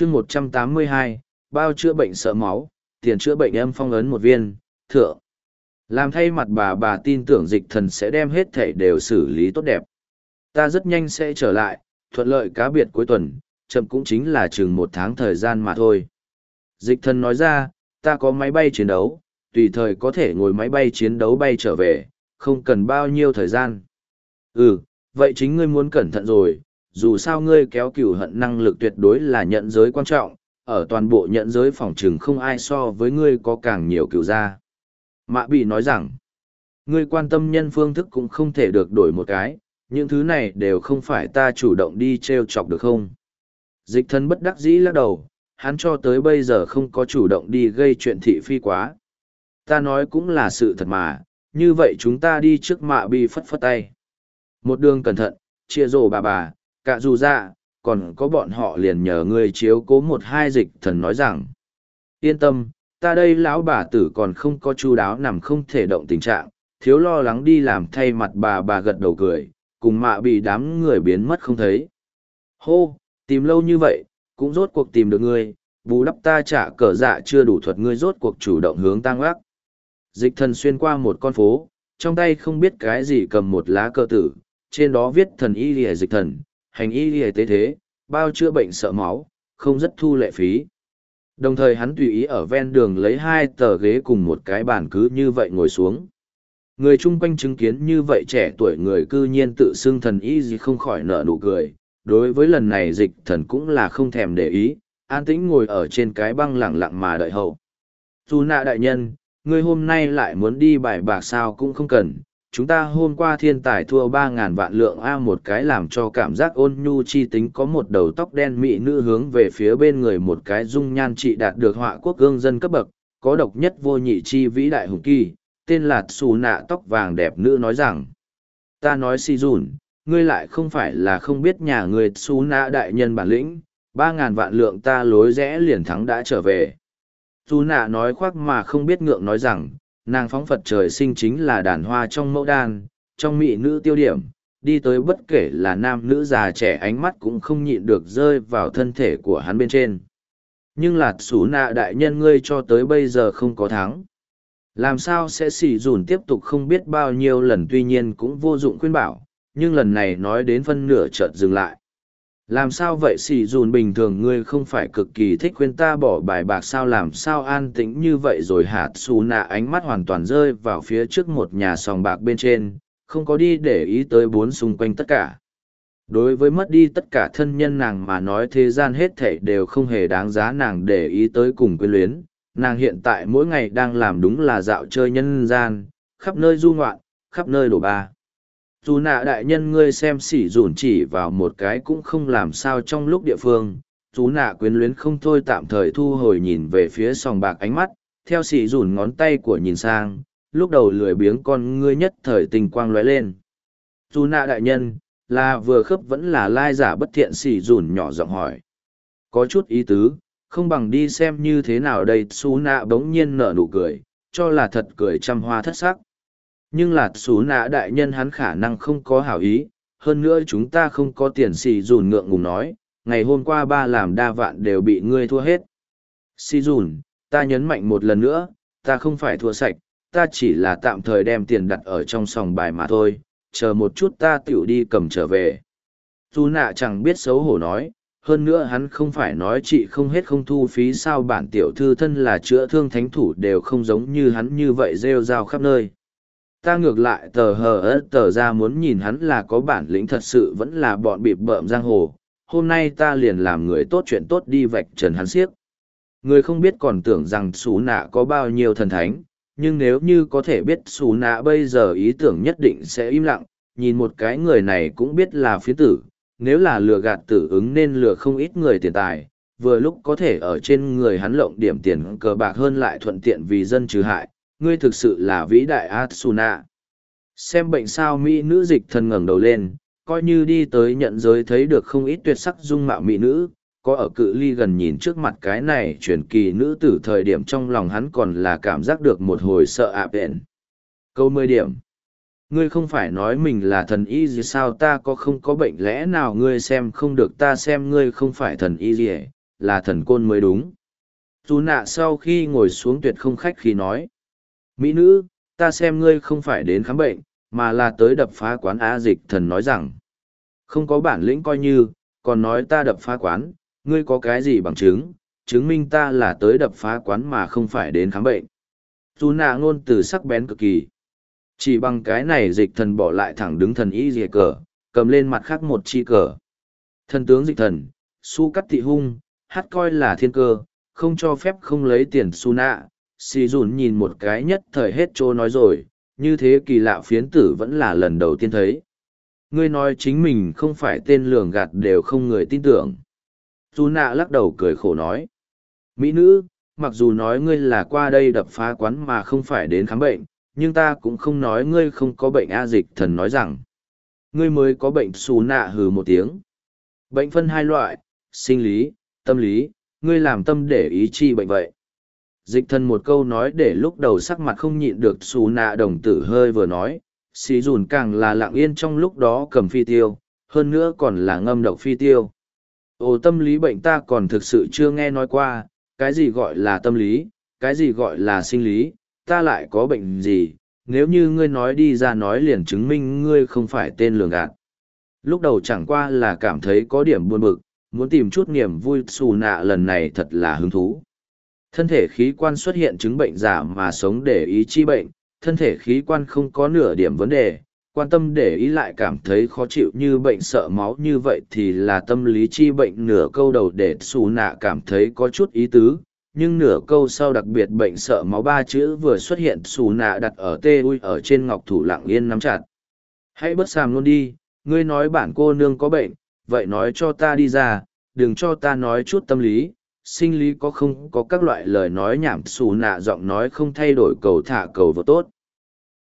chương một trăm tám mươi hai, bao chữa bệnh sợ máu, tiền chữa bệnh âm phong ấn một viên, thượng. Làm thay mặt bà bà tin tưởng dịch thần sẽ đem hết thảy đều xử lý tốt đẹp. Ta rất nhanh sẽ trở lại, thuận lợi cá biệt cuối tuần, chậm cũng chính là chừng một tháng thời gian mà thôi. Dịch thần nói ra, ta có máy bay chiến đấu, tùy thời có thể ngồi máy bay chiến đấu bay trở về, không cần bao nhiêu thời gian. Ừ vậy chính ngươi muốn cẩn thận rồi dù sao ngươi kéo cửu hận năng lực tuyệt đối là nhận giới quan trọng, ở toàn bộ nhận giới phòng trừng không ai so với ngươi có càng nhiều cửu gia. Mạ bị nói rằng, ngươi quan tâm nhân phương thức cũng không thể được đổi một cái, những thứ này đều không phải ta chủ động đi treo chọc được không. Dịch thân bất đắc dĩ lắc đầu, hắn cho tới bây giờ không có chủ động đi gây chuyện thị phi quá. Ta nói cũng là sự thật mà, như vậy chúng ta đi trước mạ bị phất phất tay. Một đường cẩn thận, chia rổ bà bà, cả dù ra, còn có bọn họ liền nhờ ngươi chiếu cố một hai dịch thần nói rằng. Yên tâm, ta đây lão bà tử còn không có chu đáo nằm không thể động tình trạng, thiếu lo lắng đi làm thay mặt bà bà gật đầu cười, cùng mạ bị đám người biến mất không thấy. Hô, tìm lâu như vậy, cũng rốt cuộc tìm được ngươi, bù đắp ta trả cờ dạ chưa đủ thuật ngươi rốt cuộc chủ động hướng tăng ác. Dịch thần xuyên qua một con phố, trong tay không biết cái gì cầm một lá cờ tử, trên đó viết thần y lìa dịch thần, hành y y tế thế, bao chữa bệnh sợ máu, không rất thu lệ phí. Đồng thời hắn tùy ý ở ven đường lấy hai tờ ghế cùng một cái bàn cứ như vậy ngồi xuống. Người chung quanh chứng kiến như vậy trẻ tuổi người cư nhiên tự xưng thần y gì không khỏi nở nụ cười. Đối với lần này dịch thần cũng là không thèm để ý, an tĩnh ngồi ở trên cái băng lặng lặng mà đợi hậu. Dù nạ đại nhân, ngươi hôm nay lại muốn đi bài bạc sao cũng không cần, chúng ta hôm qua thiên tài thua ba ngàn vạn lượng a một cái làm cho cảm giác ôn nhu chi tính có một đầu tóc đen mị nữ hướng về phía bên người một cái dung nhan trị đạt được họa quốc gương dân cấp bậc, có độc nhất vô nhị chi vĩ đại hùng kỳ, tên là xù nạ tóc vàng đẹp nữ nói rằng, ta nói si dùn, ngươi lại không phải là không biết nhà người xù nạ đại nhân bản lĩnh, ba ngàn vạn lượng ta lối rẽ liền thắng đã trở về. Xù nạ nói khoác mà không biết ngượng nói rằng nàng phóng phật trời sinh chính là đàn hoa trong mẫu đan, trong mỹ nữ tiêu điểm, đi tới bất kể là nam nữ già trẻ ánh mắt cũng không nhịn được rơi vào thân thể của hắn bên trên. Nhưng lạt xú nạ đại nhân ngươi cho tới bây giờ không có thắng. Làm sao sẽ xỉ dùn tiếp tục không biết bao nhiêu lần tuy nhiên cũng vô dụng khuyên bảo, nhưng lần này nói đến phân nửa chợt dừng lại. Làm sao vậy xì dùn bình thường ngươi không phải cực kỳ thích khuyên ta bỏ bài bạc sao? Làm sao an tĩnh như vậy rồi hạt xù nạ ánh mắt hoàn toàn rơi vào phía trước một nhà sòng bạc bên trên, không có đi để ý tới bốn xung quanh tất cả. Đối với mất đi tất cả thân nhân nàng mà nói thế gian hết thảy đều không hề đáng giá nàng để ý tới cùng quyến luyến, nàng hiện tại mỗi ngày đang làm đúng là dạo chơi nhân gian, khắp nơi du ngoạn, khắp nơi đổ ba dù nạ đại nhân ngươi xem xỉ dùn chỉ vào một cái cũng không làm sao trong lúc địa phương, dù nạ quyến luyến không thôi tạm thời thu hồi nhìn về phía sòng bạc ánh mắt, theo xỉ dùn ngón tay của nhìn sang, lúc đầu lười biếng con ngươi nhất thời tình quang lóe lên. Dù nạ đại nhân, là vừa khớp vẫn là lai giả bất thiện xỉ dùn nhỏ giọng hỏi. Có chút ý tứ, không bằng đi xem như thế nào đây xú nạ bỗng nhiên nở nụ cười, cho là thật cười trăm hoa thất sắc nhưng là xú nạ đại nhân hắn khả năng không có hảo ý, hơn nữa chúng ta không có tiền xì dùn ngượng ngùng nói, ngày hôm qua ba làm đa vạn đều bị ngươi thua hết. Xì dùn, ta nhấn mạnh một lần nữa, ta không phải thua sạch, ta chỉ là tạm thời đem tiền đặt ở trong sòng bài mà thôi, chờ một chút ta tựu đi cầm trở về. Dù nạ chẳng biết xấu hổ nói, hơn nữa hắn không phải nói chị không hết không thu phí sao bản tiểu thư thân là chữa thương thánh thủ đều không giống như hắn như vậy rêu rao khắp nơi ta ngược lại tờ hờ ớt tờ ra muốn nhìn hắn là có bản lĩnh thật sự vẫn là bọn bịp bợm giang hồ. Hôm nay ta liền làm người tốt chuyện tốt đi vạch trần hắn siếc. Người không biết còn tưởng rằng xù nạ có bao nhiêu thần thánh, nhưng nếu như có thể biết xù nạ bây giờ ý tưởng nhất định sẽ im lặng. Nhìn một cái người này cũng biết là phía tử, nếu là lừa gạt tử ứng nên lừa không ít người tiền tài. Vừa lúc có thể ở trên người hắn lộng điểm tiền cờ bạc hơn lại thuận tiện vì dân trừ hại ngươi thực sự là vĩ đại Atsuna. Xem bệnh sao mỹ nữ dịch thần ngẩng đầu lên, coi như đi tới nhận giới thấy được không ít tuyệt sắc dung mạo mỹ nữ, có ở cự ly gần nhìn trước mặt cái này truyền kỳ nữ tử thời điểm trong lòng hắn còn là cảm giác được một hồi sợ ạ à Câu mười điểm. Ngươi không phải nói mình là thần y gì sao ta có không có bệnh lẽ nào ngươi xem không được ta xem ngươi không phải thần y gì là thần côn mới đúng. Dù nạ sau khi ngồi xuống tuyệt không khách khi nói. Mỹ nữ, ta xem ngươi không phải đến khám bệnh, mà là tới đập phá quán á dịch thần nói rằng. Không có bản lĩnh coi như, còn nói ta đập phá quán, ngươi có cái gì bằng chứng, chứng minh ta là tới đập phá quán mà không phải đến khám bệnh. Dù nạ ngôn từ sắc bén cực kỳ. Chỉ bằng cái này dịch thần bỏ lại thẳng đứng thần y dìa cờ, cầm lên mặt khác một chi cờ. Thần tướng dịch thần, su cắt thị hung, hát coi là thiên cơ, không cho phép không lấy tiền su nạ. Xì dùn nhìn một cái nhất thời hết trô nói rồi, như thế kỳ lạ phiến tử vẫn là lần đầu tiên thấy. Ngươi nói chính mình không phải tên lường gạt đều không người tin tưởng. Su nạ lắc đầu cười khổ nói. Mỹ nữ, mặc dù nói ngươi là qua đây đập phá quán mà không phải đến khám bệnh, nhưng ta cũng không nói ngươi không có bệnh A dịch thần nói rằng. Ngươi mới có bệnh xù nạ hừ một tiếng. Bệnh phân hai loại, sinh lý, tâm lý, ngươi làm tâm để ý chi bệnh vậy. Dịch thân một câu nói để lúc đầu sắc mặt không nhịn được xù nạ đồng tử hơi vừa nói, xì dùn càng là lặng yên trong lúc đó cầm phi tiêu, hơn nữa còn là ngâm độc phi tiêu. Ồ tâm lý bệnh ta còn thực sự chưa nghe nói qua, cái gì gọi là tâm lý, cái gì gọi là sinh lý, ta lại có bệnh gì, nếu như ngươi nói đi ra nói liền chứng minh ngươi không phải tên lường gạt. Lúc đầu chẳng qua là cảm thấy có điểm buồn bực, muốn tìm chút niềm vui xù nạ lần này thật là hứng thú. Thân thể khí quan xuất hiện chứng bệnh giả mà sống để ý chi bệnh, thân thể khí quan không có nửa điểm vấn đề, quan tâm để ý lại cảm thấy khó chịu như bệnh sợ máu như vậy thì là tâm lý chi bệnh nửa câu đầu để xù nạ cảm thấy có chút ý tứ, nhưng nửa câu sau đặc biệt bệnh sợ máu ba chữ vừa xuất hiện xù nạ đặt ở tê ui ở trên ngọc thủ lặng yên nắm chặt. Hãy bất sàm luôn đi, ngươi nói bản cô nương có bệnh, vậy nói cho ta đi ra, đừng cho ta nói chút tâm lý, sinh lý có không có các loại lời nói nhảm xù nạ giọng nói không thay đổi cầu thả cầu vô tốt.